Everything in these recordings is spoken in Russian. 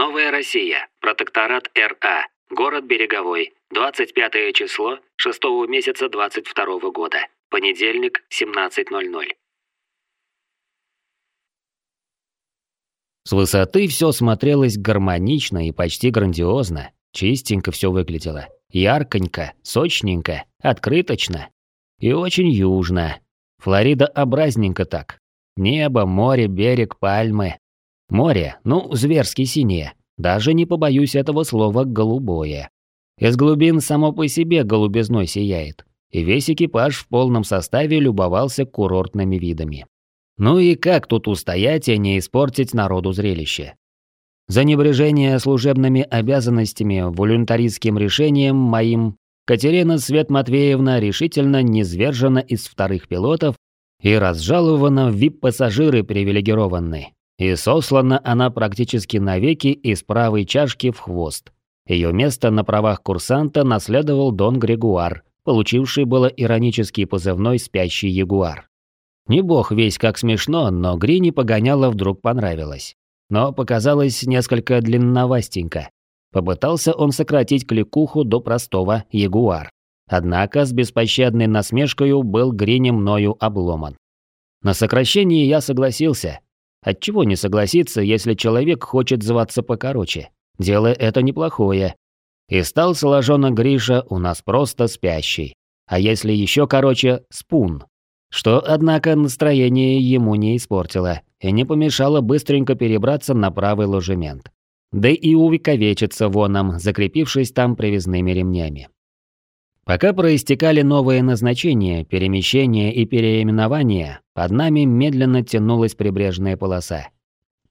Новая Россия. Протекторат РА. Город Береговой. 25 число 6 месяца 22 года. Понедельник, 17.00. С высоты все смотрелось гармонично и почти грандиозно. Чистенько все выглядело. Ярконько, сочненько, открыточно. И очень южно. Флорида образненько так. Небо, море, берег, пальмы. Море, ну, зверски синее. Даже не побоюсь этого слова «голубое». Из глубин само по себе голубизной сияет. И весь экипаж в полном составе любовался курортными видами. Ну и как тут устоять и не испортить народу зрелище? За небрежение служебными обязанностями волюнтаристским решением моим Катерина Свет Матвеевна решительно низвержена из вторых пилотов и разжалована в вип-пассажиры привилегированные. И сослана она практически навеки из правой чашки в хвост. Ее место на правах курсанта наследовал Дон Грегуар, получивший было иронический позывной «Спящий ягуар». Не бог весь как смешно, но Грини погоняло вдруг понравилось. Но показалось несколько длинновастенько. Попытался он сократить кликуху до простого ягуар. Однако с беспощадной насмешкой был Грини мною обломан. На сокращение я согласился. Отчего не согласиться, если человек хочет зваться покороче? Дело это неплохое. И стал сложено Гриша у нас просто спящий. А если еще короче, спун. Что, однако, настроение ему не испортило и не помешало быстренько перебраться на правый ложемент. Да и увековечиться воном, закрепившись там привязными ремнями. Пока проистекали новые назначения, перемещения и переименования, под нами медленно тянулась прибрежная полоса.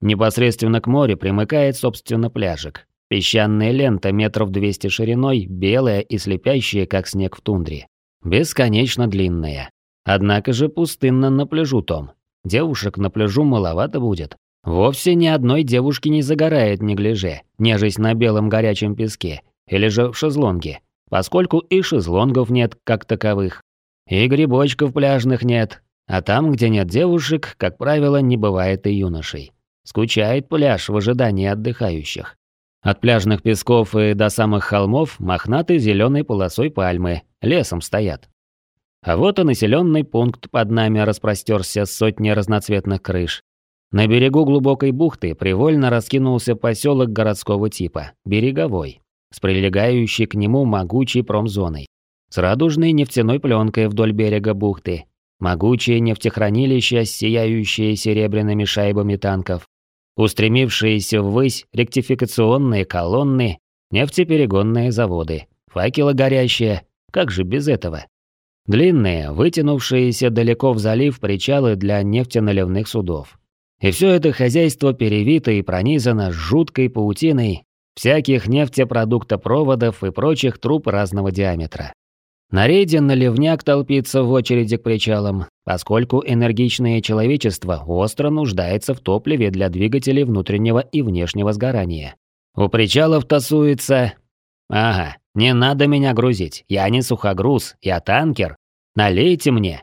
Непосредственно к морю примыкает, собственно, пляжик. Песчаная лента метров 200 шириной, белая и слепящая, как снег в тундре. Бесконечно длинная. Однако же пустынно на пляжу том. Девушек на пляжу маловато будет. Вовсе ни одной девушки не загорает неглиже, нежесть на белом горячем песке, или же в шезлонге, поскольку и шезлонгов нет как таковых. И грибочков пляжных нет, а там, где нет девушек, как правило, не бывает и юношей. Скучает пляж в ожидании отдыхающих. От пляжных песков и до самых холмов мохнаты зеленой полосой пальмы, лесом стоят. А вот и населенный пункт под нами распростерся с сотней разноцветных крыш. На берегу глубокой бухты привольно раскинулся поселок городского типа, береговой, с прилегающей к нему могучей промзоной, с радужной нефтяной пленкой вдоль берега бухты, могучее нефтехранилище, сияющее серебряными шайбами танков, устремившиеся ввысь ректификационные колонны, нефтеперегонные заводы, факелы горящие, как же без этого? Длинные, вытянувшиеся далеко в залив причалы для нефтеналивных судов. И все это хозяйство перевито и пронизано жуткой паутиной всяких нефтепродуктопроводов и прочих труб разного диаметра. На рейде наливняк толпится в очереди к причалам, поскольку энергичное человечество остро нуждается в топливе для двигателей внутреннего и внешнего сгорания. У причалов тасуется... Ага, не надо меня грузить, я не сухогруз, я танкер. Налейте мне.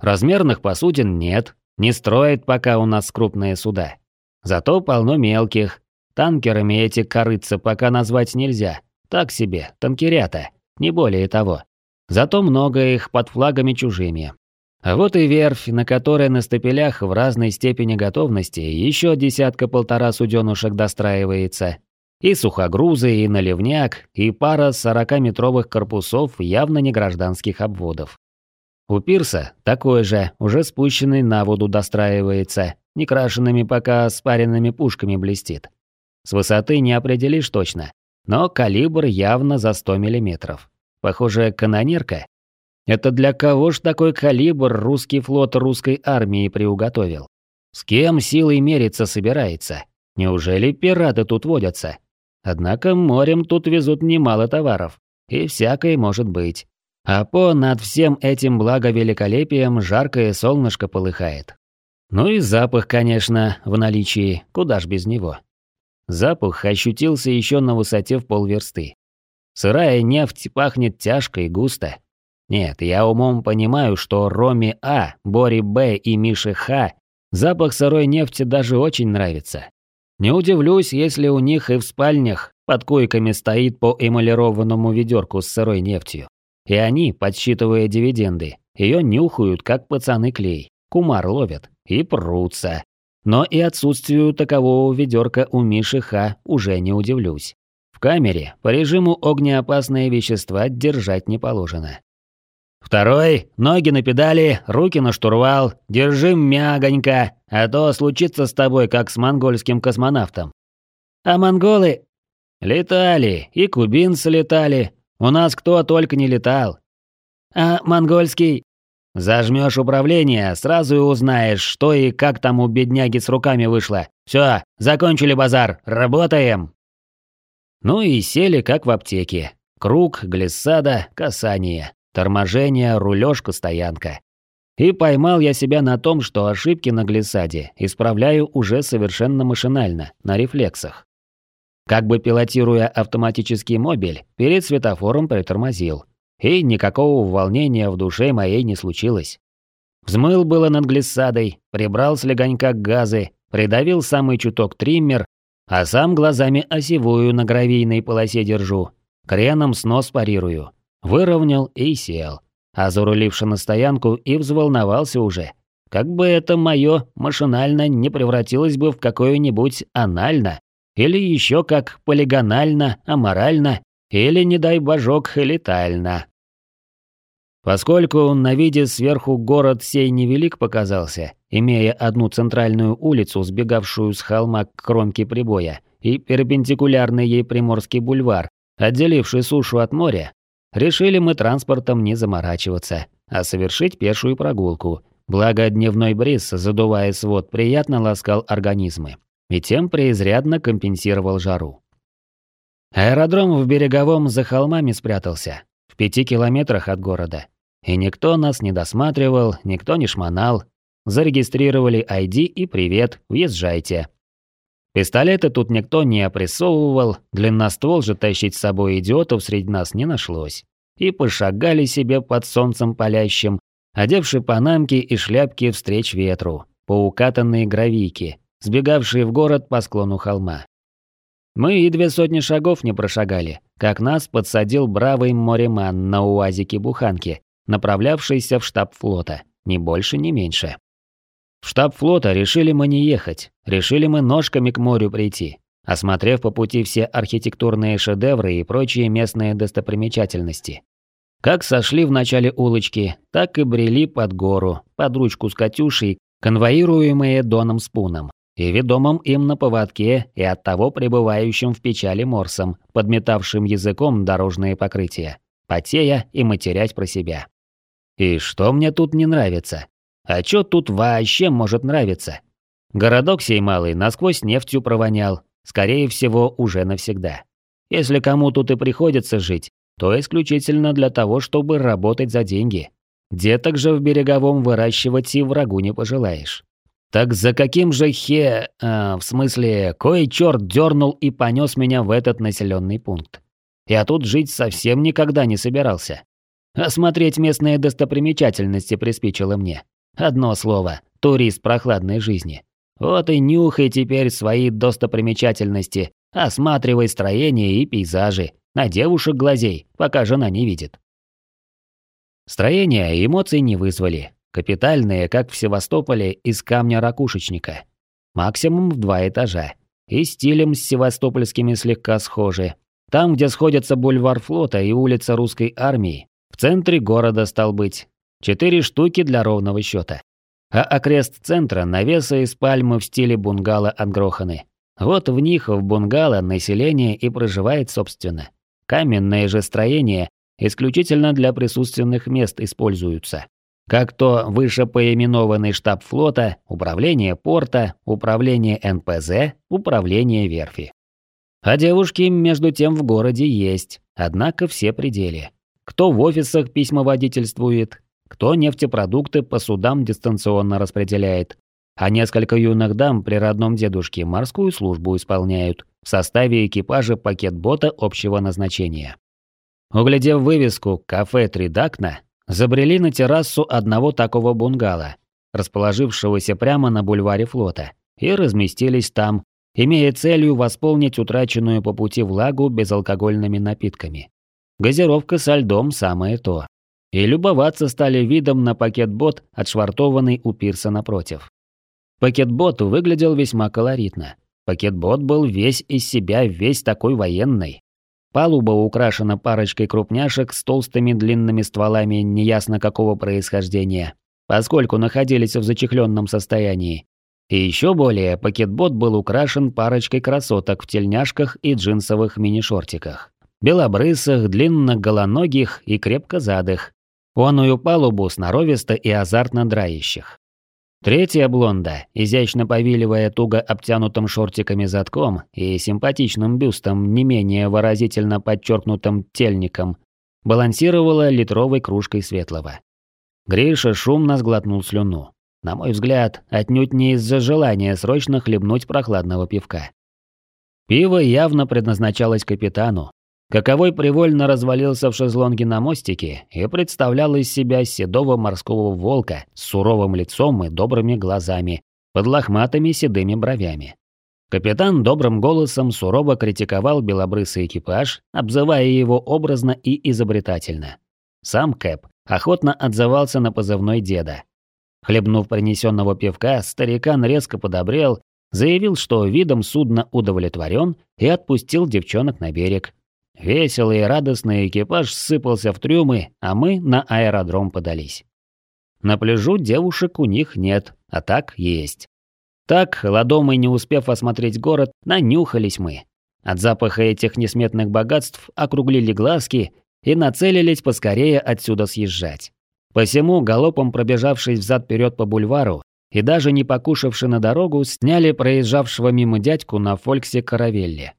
Размерных посудин нет, не строят пока у нас крупные суда. Зато полно мелких. Танкерами эти корыться пока назвать нельзя. Так себе, танкерята, не более того. Зато много их под флагами чужими. А вот и верфь, на которой на стапелях в разной степени готовности еще десятка-полтора суденушек достраивается. И сухогрузы, и наливняк, и пара 40-метровых корпусов явно не гражданских обводов. У пирса такой же, уже спущенный на воду достраивается, некрашенными пока спаренными пушками блестит. С высоты не определишь точно, но калибр явно за 100 миллиметров. Похоже, канонерка. Это для кого ж такой калибр русский флот русской армии приуготовил? С кем силой мериться собирается? Неужели пираты тут водятся? Однако морем тут везут немало товаров. И всякое может быть. А по над всем этим благовеликолепием жаркое солнышко полыхает. Ну и запах, конечно, в наличии, куда ж без него. Запах ощутился еще на высоте в полверсты. Сырая нефть пахнет тяжко и густо. Нет, я умом понимаю, что Роме А, Бори Б и Мише Х запах сырой нефти даже очень нравится. Не удивлюсь, если у них и в спальнях под койками стоит по эмалированному ведерку с сырой нефтью. И они, подсчитывая дивиденды, ее нюхают, как пацаны клей, кумар ловят и прутся. Но и отсутствию такового ведерка у Миши Ха уже не удивлюсь. В камере по режиму огнеопасные вещества держать не положено. Второй, ноги на педали, руки на штурвал, держи мягонько, а то случится с тобой, как с монгольским космонавтом. А монголы летали, и кубинцы летали. У нас кто только не летал. А монгольский Зажмешь управление, сразу и узнаешь, что и как там у бедняги с руками вышло. Все, закончили базар, работаем. Ну и сели как в аптеке. Круг, глиссада, касание, торможение, рулежка, стоянка. И поймал я себя на том, что ошибки на глиссаде исправляю уже совершенно машинально, на рефлексах. Как бы пилотируя автоматический мобиль, перед светофором притормозил, и никакого волнения в душе моей не случилось. Взмыл было над глиссадой, прибрал слегонька газы, придавил самый чуток триммер, а сам глазами осевую на гравийной полосе держу, креном снос парирую, выровнял и сел, а заруливши на стоянку и взволновался уже. Как бы это мое машинально не превратилось бы в какое-нибудь анально, или еще как полигонально, аморально, или, не дай божок, летально. Поскольку на виде сверху город сей невелик показался, имея одну центральную улицу, сбегавшую с холма к кромке прибоя, и перпендикулярный ей Приморский бульвар, отделивший сушу от моря, решили мы транспортом не заморачиваться, а совершить пешую прогулку, благо дневной бриз, задувая свод, приятно ласкал организмы, и тем преизрядно компенсировал жару. Аэродром в Береговом за холмами спрятался, в пяти километрах от города, и никто нас не досматривал, никто не шмонал. Зарегистрировали ID и привет, въезжайте. Пистолеты тут никто не опрессовывал, длинноствол же тащить с собой идиотов среди нас не нашлось. И пошагали себе под солнцем палящим, одевши панамки и шляпки встреч ветру, по укатанные гравийки, сбегавшие в город по склону холма. Мы и две сотни шагов не прошагали, как нас подсадил бравый мореман на уазике-буханке, направлявшийся в штаб флота, ни больше, ни меньше. В штаб флота решили мы не ехать, решили мы ножками к морю прийти, осмотрев по пути все архитектурные шедевры и прочие местные достопримечательности. Как сошли в начале улочки, так и брели под гору, под ручку с Катюшей, конвоируемые Доном Спуном и ведомым им на поводке и оттого пребывающим в печали морсом, подметавшим языком дорожные покрытия, потея и матерять про себя. И что мне тут не нравится? А чё тут вообще может нравиться? Городок сей малый насквозь нефтью провонял, скорее всего, уже навсегда. Если кому тут и приходится жить, то исключительно для того, чтобы работать за деньги. Деток же в береговом выращивать и врагу не пожелаешь. Так за каким же хе... А, в смысле, кой черт дернул и понес меня в этот населенный пункт? Я тут жить совсем никогда не собирался. Осмотреть местные достопримечательности приспичило мне. Одно слово – турист прохладной жизни. Вот и нюхай теперь свои достопримечательности, осматривай строения и пейзажи, на девушек глазей, пока жена не видит. Строения эмоций не вызвали. Капитальные, как в Севастополе, из камня ракушечника. Максимум в два этажа. И стилем с севастопольскими слегка схожи. Там, где сходятся бульвар флота и улица русской армии, в центре города стал быть. Четыре штуки для ровного счета. А окрест центра навесы из пальмы в стиле бунгало отгроханы. Вот в них, в бунгало, население и проживает собственно. Каменные же строения исключительно для присутственных мест используются. Как то выше поименованный штаб флота, управление порта, управление НПЗ, управление верфи. А девушки между тем в городе есть, однако все пределы кто в офисах письма водительствует, кто нефтепродукты по судам дистанционно распределяет, а несколько юных дам при родном дедушке морскую службу исполняют в составе экипажа пакет-бота общего назначения. Углядев вывеску «Кафе Тридакна», забрели на террасу одного такого бунгало, расположившегося прямо на бульваре флота, и разместились там, имея целью восполнить утраченную по пути влагу безалкогольными напитками. Газировка со льдом самое то. И любоваться стали видом на пакет-бот, отшвартованный у пирса напротив. Пакет-бот выглядел весьма колоритно. Пакет-бот был весь из себя, весь такой военный. Палуба украшена парочкой крупняшек с толстыми длинными стволами неясно какого происхождения, поскольку находились в зачехленном состоянии. И еще более, пакетбот был украшен парочкой красоток в тельняшках и джинсовых мини-шортиках. Белобрысых, длинно-голоногих и крепкозадых. Оную палубу сноровисто и азартно драющих. Третья блонда, изящно повиливая туго обтянутым шортиками задком и симпатичным бюстом не менее выразительно подчеркнутым тельником, балансировала литровой кружкой светлого. Гриша шумно сглотнул слюну. На мой взгляд, отнюдь не из-за желания срочно хлебнуть прохладного пивка. Пиво явно предназначалось капитану, Каковой привольно развалился в шезлонге на мостике и представлял из себя седого морского волка с суровым лицом и добрыми глазами, под лохматыми седыми бровями. Капитан добрым голосом сурово критиковал белобрысый экипаж, обзывая его образно и изобретательно. Сам Кэп охотно отзывался на позывной деда. Хлебнув принесенного пивка, старикан резко подобрел, заявил, что видом судна удовлетворен и отпустил девчонок на берег, Веселый и радостный экипаж сыпался в трюмы, а мы на аэродром подались. На пляжу девушек у них нет, а так есть. Так, ладомой не успев осмотреть город, нанюхались мы. От запаха этих несметных богатств округлили глазки и нацелились поскорее отсюда съезжать. Посему, галопом пробежавшись взад-вперед по бульвару и даже не покушавши на дорогу, сняли проезжавшего мимо дядьку на Фольксе Каравелле.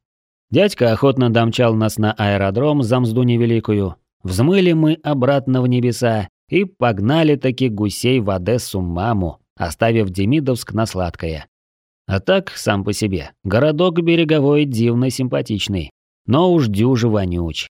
Дядька охотно домчал нас на аэродром за мзду невеликую. Взмыли мы обратно в небеса и погнали таки гусей в Одессу маму, оставив Демидовск на сладкое. А так, сам по себе, городок береговой дивно симпатичный, но уж дюже вонюч.